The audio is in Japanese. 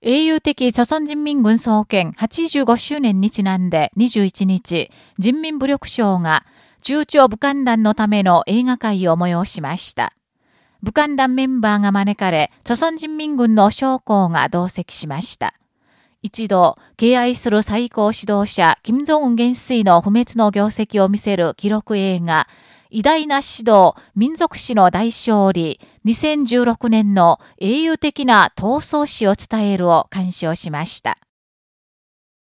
英雄的朝鮮人民軍創建85周年にちなんで21日、人民武力省が中朝武漢団のための映画会を催しました。武漢団メンバーが招かれ、朝鮮人民軍の将校が同席しました。一度、敬愛する最高指導者、金正恩元帥の不滅の業績を見せる記録映画、偉大な指導、民族史の大勝利、2016年の英雄的な闘争史を伝えるを鑑賞しました。